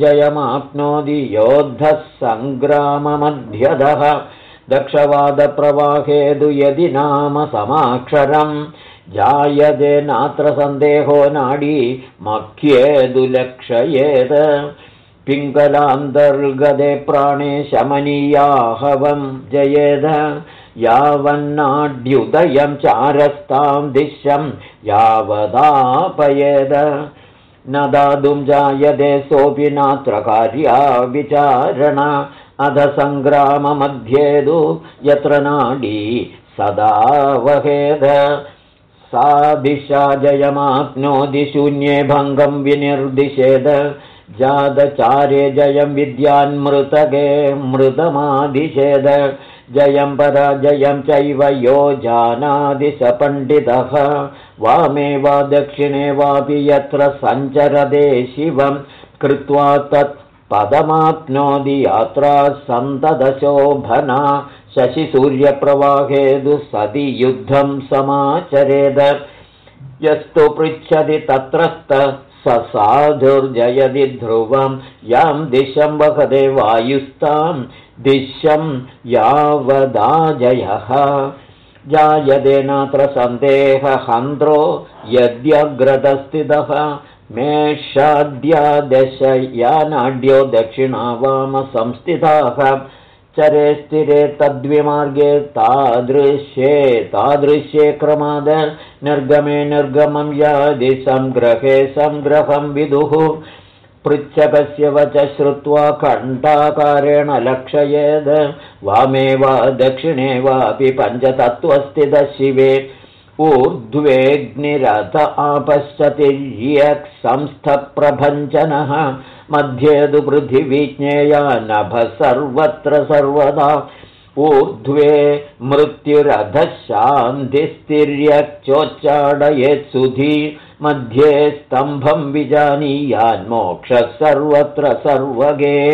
जयमाप्नोति योद्धः सङ्ग्राममध्यदः दक्षवादप्रवाहेदु यदि नाम समाक्षरम् जायते नात्र सन्देहो नाडी लक्षयेत् पिङ्गलान्तर्गते प्राणे शमनीयाहवं जयेद यावन्नाड्युदयं चारस्तां दिशं यावदापयेद न दातुं जायते सोऽपि नात्र कार्या विचारणा। अध सङ्ग्राममध्येदु यत्र नाडी सदा वहेद सा दिशा जयमाप्नोति शून्ये भङ्गं विनिर्दिशेद जातचारे जयं विद्यान्मृतगे मृतमादिशेद जयं पराजयं चैव यो जानादिशपण्डितः वामे वा दक्षिणे वापि यत्र सञ्चरदे शिवं कृत्वा तत् पदमाप्नोति यात्रा सन्तदशोभना शशिसूर्यप्रवाहेदु सति युद्धं समाचरेद। यस्तु पृच्छति तत्रस्त स साधुर्जयति ध्रुवं। यां दिशं वहदे वायुस्तां दिशं यावदाजयः। जायते नात्र सन्देहहन्त्रो यद्यग्रदस्थितः। मेषाद्यादशयानाड्यो दक्षिणा वामसंस्थिताः चरे स्थिरे तद्विमार्गे तादृश्ये तादृश्ये क्रमाद निर्गमे निर्गमं यादि सङ्ग्रहे सङ्ग्रहं विदुः। पृच्छकस्य वच श्रुत्वा कण्ठाकारेण लक्षयेद् वामे वा दक्षिणे वापि पञ्चतत्त्वस्थितः शिवे। ऊर्ध्वेऽग्निरथ आपश्चतिर्यक् संस्थप्रभञ्जनः मध्ये तु पृथिवीज्ञेया नभ सर्वत्र सर्वदा। ऊर्ध्वे मृत्युरधः शान्तिस्तिर्यक्चोच्चाडयेत्सुधी मध्ये स्तम्भं विजानीयान्मोक्षः सर्वत्र सर्वगे।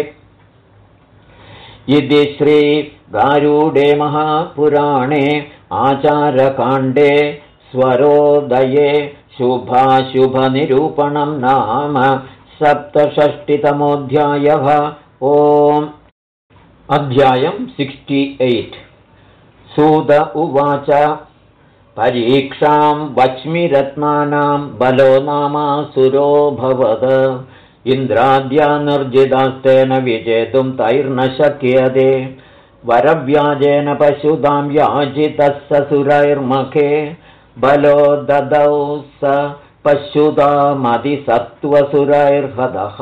इति श्रीगारूडे महापुराणे आचारकाण्डे स्वरोदये शुभाशुभनिरूपणं नाम सप्तषष्टितमोऽध्यायः। ओम्। अध्यायम् सिक्स्टि एय्ट्। सूद उवाच परीक्षां वच्मिरत्नानां बलो नामासुरोऽभवद इन्द्राद्यानुर्जितास्तेन विजेतुं तैर्न शक्यते। वरव्याजेन पशुतां याजितः स सुरैर्मखे बलो ददौ स पश्युतामधिसत्त्वसुरैर्हदः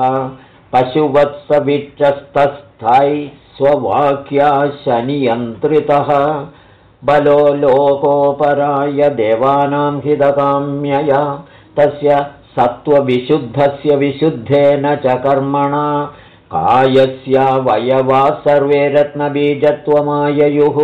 पशुवत्सविच्चस्तस्थै स्ववाक्या शनियन्त्रितः बलो लोकोपराय देवानां हितकाम्यया तस्य सत्त्वविशुद्धस्य विशुद्धेन च कर्मणा कायस्यावयवा सर्वे रत्नबीजत्वमाययुः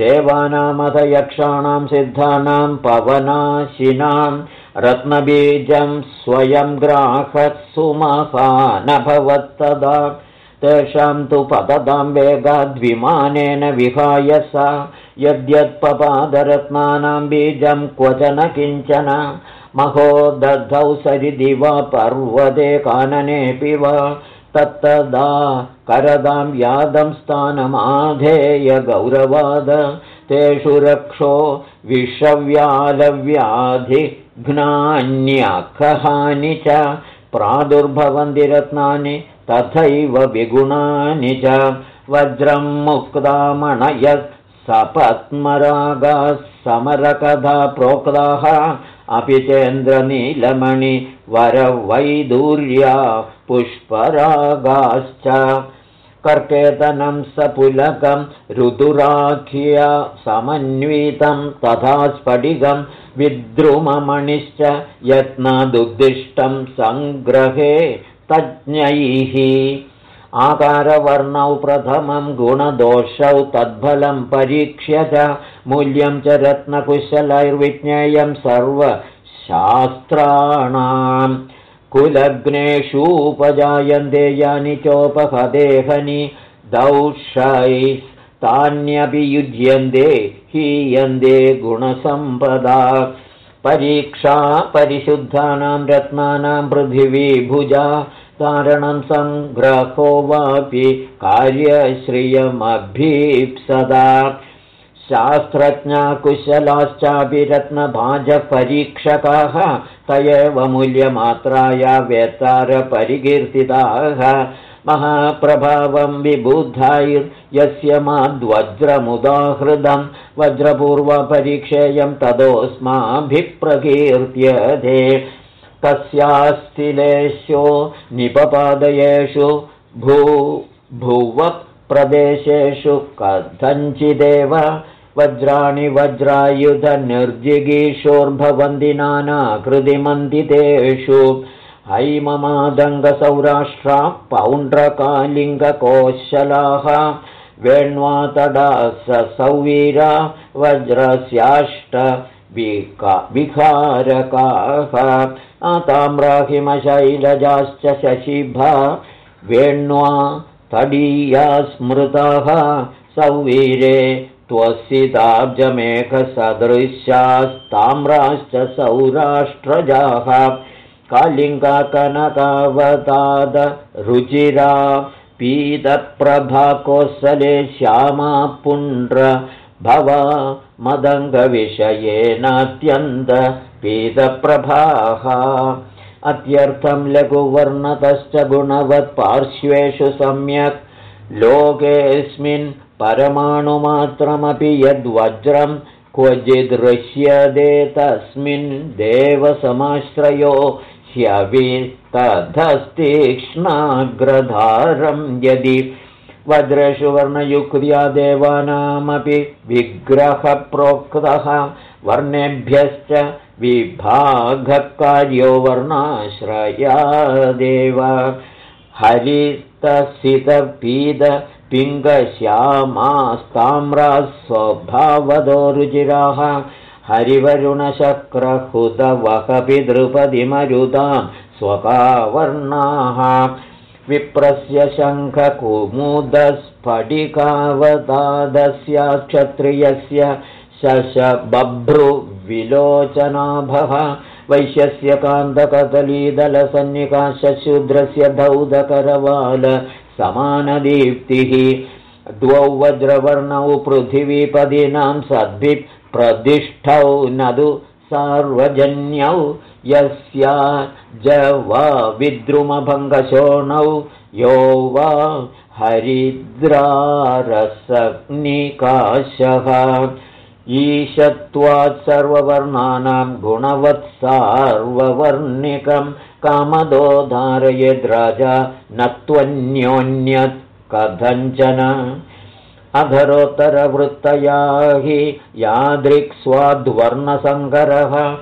देवानामथ यक्षाणां सिद्धानां पवनाशिनां रत्नबीजं स्वयं ग्राहत्सुमहानभवत्तदा तेषां तु पततां वेगाद्विमानेन विहाय सा। यद्यत्पपादरत्नानां बीजं क्वचन किञ्चन? महो दधौ सरिदि वा पर्वते काननेऽपि वा? तत्तदा करदां यादं स्थानमाधेय गौरवाद। तेषु रक्षो विषव्यालव्याधिघ्नान्यखहानि च प्रादुर्भवन्ति रत्नानि तथैव विगुणानि च। वज्रं मुक्तामणयत् सपत्मरागाः समरकथा प्रोक्ताः। अपि चेन्द्रनीलमणि वरवैदूर्या पुष्परागाश्च कर्केतनं सपुलकं ऋतुराख्य समन्वितं तथा स्फटिकं विद्रुममणिश्च यत्नादुद्दिष्टं सङ्ग्रहे तज्ञैः। आकारवर्णौ प्रथमं गुणदोषौ तद्फलं परीक्ष्य च मूल्यं च रत्नकुशलैर्विज्ञेयं सर्वशास्त्राणां कुलग्नेषूपजायन्ते यानि चोपहदेहनि दौषैस्तान्यपि युज्यन्ते हीयन्ते गुणसम्पदा। परीक्षा परिशुद्धानां रत्नानां पृथिवीभुजा कारणं सङ्ग्रहो वापि कार्यश्रियमभीप्सदा शास्त्रज्ञा कुशलाश्चापि रत्नभाजपरीक्षकाः त एव मूल्यमात्राया वेतारपरिकीर्तिताः महाप्रभावं विबुधाैर्यस्य माद्वज्रमुदाहृदं वज्रपूर्वपरीक्षेयं ततोऽस्माभिप्रकीर्त्यते तस्यास्तिलेशो निपपादयेषु भू भुवप्रदेशेषु कथञ्चिदेव वज्राणि वज्रायुधनिर्जिगीषोर्भवन्ति नानाकृतिमन्दितेषु हैममादङ्गसौराष्ट्रा पौण्ड्रकालिङ्गकोशलाः वेण्वातडा सौवीरा वज्रस्याष्ट विकारकाः। ताम्राहिमशैलजाश्च शशिभा। वेण्वा तडीया स्मृताः सौवीरे त्वसिताब्जमेघसदृश्यास्ताम्राश्च सौराष्ट्रजाः। कालिङ्गाकनकावतादरुचिरा पीतप्रभाकोसले श्यामा पुण्ड्र भव मदङ्गविषयेनात्यन्तपीतप्रभाः अत्यर्थं लघुवर्णतश्च गुणवत्पार्श्वेषु सम्यक्। लोकेऽस्मिन् परमाणुमात्रमपि यद्वज्रं क्वचिदृश्यते तस्मिन् देवसमाश्रयो ह्यविस्तधस्तीक्ष्णाग्रधारं यदि वज्रेषु वर्णयुक्त्या देवानामपि विग्रहप्रोक्तः वर्णेभ्यश्च विभागकार्यो वर्णाश्रयादेव पिङ्गश्यामास्ताम्रास्वभावदो रुचिराः हरिवरुणशक्रहुतवहपि द्रुपदिमरुदां स्वकावर्णाः विप्रस्य शङ्खकुमुदस्फटिकावतादस्याक्षत्रियस्य शशबभ्रुविलोचनाभः वैश्यस्य कान्तकदलीदलसन्निकाशशूद्रस्य धौदकरवाल समानदीप्तिः। द्वौ वज्रवर्णौ पृथिवीपदीनां सद्भिः प्रदिष्ठौ नदु सार्वजन्यौ। यस्या वा विद्रुमभङ्गशोणौ यो वा हरिद्रारसग्निकाशः। ईशत्वात् सर्ववर्णानां गुणवत्सार्ववर्णिकं कामदो धारयेद्राजा न त्वन्योन्यत् कथञ्चन। अधरोत्तरवृत्तया हि यादृक्स्वाद्वर्णसङ्करः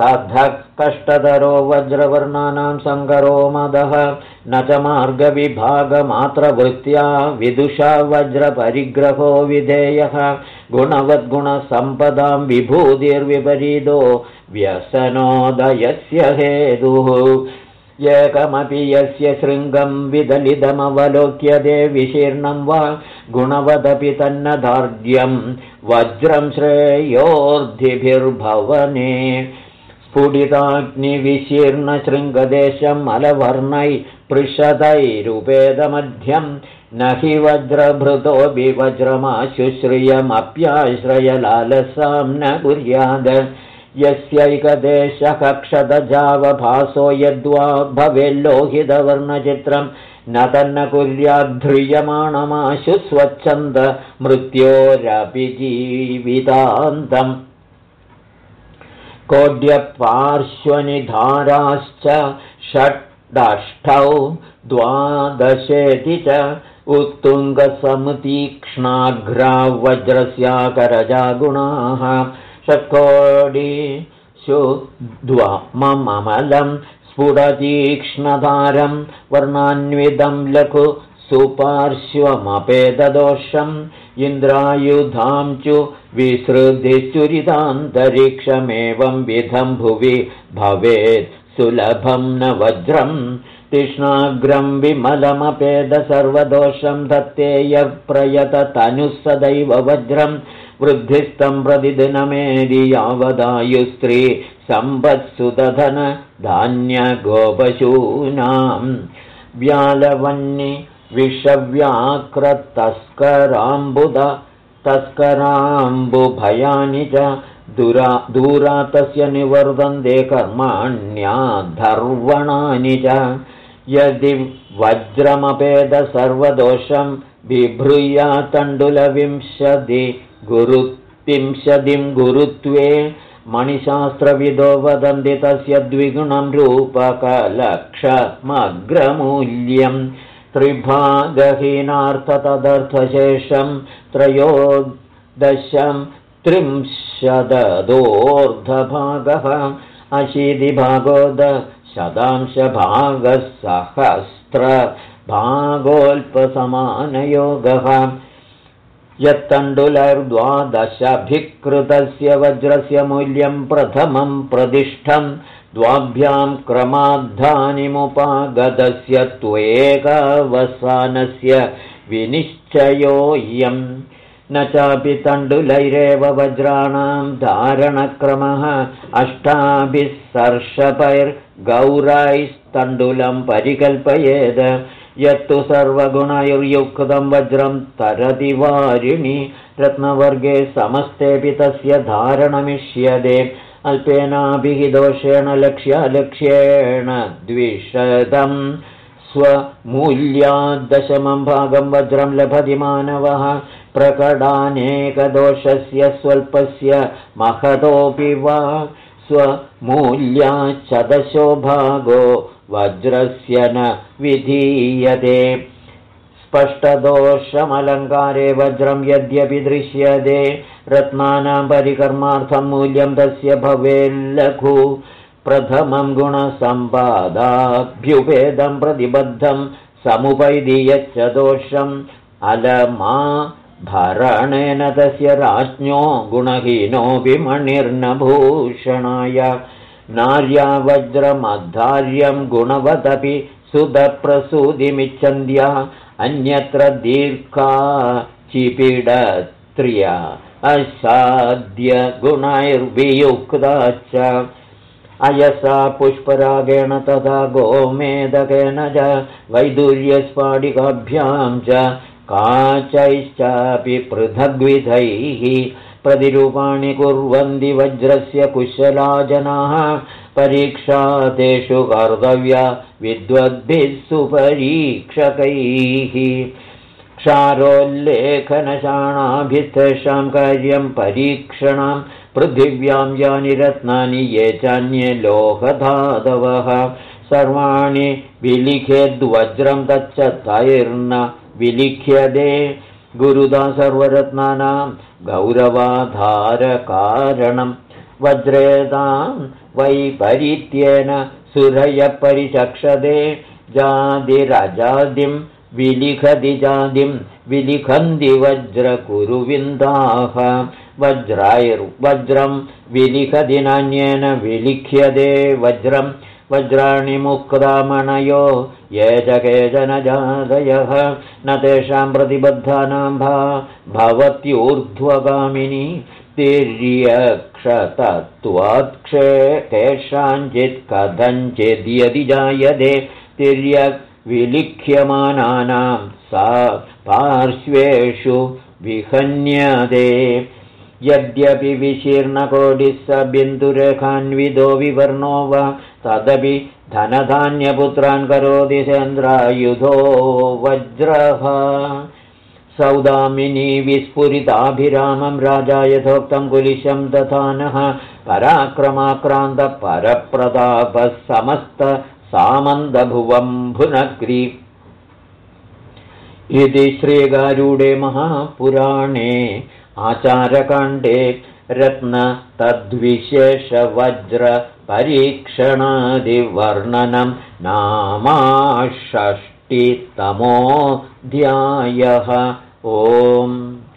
ततः कष्टतरो वज्रवर्णानां सङ्करो मदः। न च मार्गविभागमात्रवृत्त्या विदुषा वज्रपरिग्रहो विधेयः। गुणवद्गुणसम्पदां विभूतिर्विपरीतो व्यसनोदयस्य हेतुः। एकमपि यस्य शृङ्गं विदलितमवलोक्यते विशीर्णं वा गुणवदपि तन्नदार्ढ्यं वज्रं श्रेयोर्धिभिर्भवने स्फुटिताग्निविशीर्णशृङ्गदेशम् अलवर्णै पृषदैरुपेदमध्यं न हि वज्रभृतोऽपि वज्रमाशुश्रियमप्याश्रयलालसां न कुर्याद यस्यैकदेशः क्षतजावभासो यद्वा भवेल्लोहितवर्णचित्रं न तन्न कुर्याद्ध्रियमाणमाशु स्वच्छन्द मृत्योरपि जीवितान्तम् कोड्यपार्श्वनिधाराश्च षड्ष्टौ द्वादशेति च उत्तुङ्गसमतीक्ष्णाघ्रा वज्रस्याकरजा गुणाः षट्कोडिषु द्वाममलं स्फुटतीक्ष्णधारं वर्णान्वितं लघु सुपार्श्वमपेददोषम् इन्द्रायुधां चु विसृतिश्चुरितान्तरिक्षमेवं विधं भुवि भवेत् सुलभं न वज्रम् तिष्णाग्रं विमलमपेद सर्वदोषं धत्ते यप्रयततनुः सदैव वज्रं वृद्धिस्तं प्रतिदिनमेदि यावदायुस्त्री सम्पत्सुदधन धान्यगोपशूनां व्यालवन्नि विषव्याक्रतस्कराम्बुद तस्कराम्बुभयानि च दुरा दूरा तस्य निवर्धन्ते कर्माण्याधर्वणानि च। यदि वज्रमपेद सर्वदोषं बिभ्रूया तण्डुलविंशति गुरुतिंशतिं गुरुत्वे मणिशास्त्रविदो वदन्ति तस्य द्विगुणं रूपकलक्षमग्रमूल्यम् त्रिभागहीनार्थतदर्थशेषं त्रयोदशं त्रिंशदोर्धभागः अशीतिभागोदशदांशभागसहस्रभागोऽल्पसमानयोगः यत्तण्डुलैर्द्वादशभिकृतस्य वज्रस्य मूल्यं प्रथमं प्रतिष्ठम् द्वाभ्यां क्रमाद्धानिमुपागतस्य त्वेकावसानस्य विनिश्चयोऽयम् न चापि तण्डुलैरेव वज्राणां धारणक्रमः। अष्टाभिः सर्षपैर्गौरैस्तण्डुलं परिकल्पयेद। यत्तु सर्वगुणैर्युक्तं वज्रं तरति वारिणि। रत्नवर्गे समस्तेऽपि तस्य धारणमिष्यते अल्पेनाभिहिदोषेण लक्ष्यालक्ष्येण द्विशतं स्वमूल्याद्दशमं भागं वज्रं लभति मानवः प्रकटानेकदोषस्य स्वल्पस्य महतोऽपि वा स्वमूल्याच्छदशो भागो वज्रस्य न विधीयते। स्पष्टदोषमलङ्कारे वज्रं यद्यपि दृश्यते रत्नानां परिकर्मार्थं मूल्यं तस्य भवेल्लघु प्रथमं गुणसम्पादाभ्युपेदं प्रतिबद्धं समुपैति यच्च दोषम्। अलमा भरणेन तस्य राज्ञो गुणहीनोऽपि मणिर्नभूषणाय। नार्या वज्रमद्धार्यं गुणवदपि सुधप्रसूतिमिच्छन्द्या अन्यत्र दीर्घा चिपीडत्र्या असाद्य गुणैर्वियुक्ता च अयसा पुष्परागेण तथा गोमेदकेन च वैदुर्यस्फाटिकाभ्यां च काचैश्चापि पृथग्विधैः प्रतिरूपाणि कुर्वन्ति वज्रस्य कुशला जनाः परीक्षा तेषु कर्तव्या विद्वद्भिः सुपरीक्षकैः क्षारोल्लेखनशाणाभिस्तेषां कार्यं परीक्षणां पृथिव्यां यानि रत्नानि ये चान्ये लोहधातवः। सर्वाणि विलिखेद्वज्रं तच्च तैर्न विलिख्यते। गुरुदा सर्वरत्नानां गौरवाधारकारणं। वज्रेतां वैपरीत्येन सुरयपरिचक्षते जातिरजादिं विलिखति जातिं विलिखन्ति वज्रकुरुविन्दाः। वज्रैर्वज्रं विलिखति नान्येन विलिख्यते वज्रं। वज्राणि मुक्तामणयो ये च केचन जातयः न तेषां प्रतिबद्धानां भा भवत्यूर्ध्वगामिनी तिर्यक्षतत्वात्क्षे केषाञ्चित् कथञ्चिद्यदि जायते तिर्यग्विलिख्यमानानां सा पार्श्वेषु विहन्यते। यद्यपि विशीर्णकोटिः स बिन्दुरेखान्विदो विवर्णो वा तदपि धनधान्यपुत्रान् करोति चन्द्रायुधो वज्रः। सौदामिनी विस्फुरिताभिरामं राजा यथोक्तं कुलिशं दधानः पराक्रमाक्रान्तपरप्रतापः समस्तसामन्दभुवं भुनग्रि इति श्रीगारूडे महापुराणे आचारकाण्डे रत्नतद्विशेषवज्रपरीक्षणादिवर्णनं नामाषष्टितमोऽध्यायः। ओम्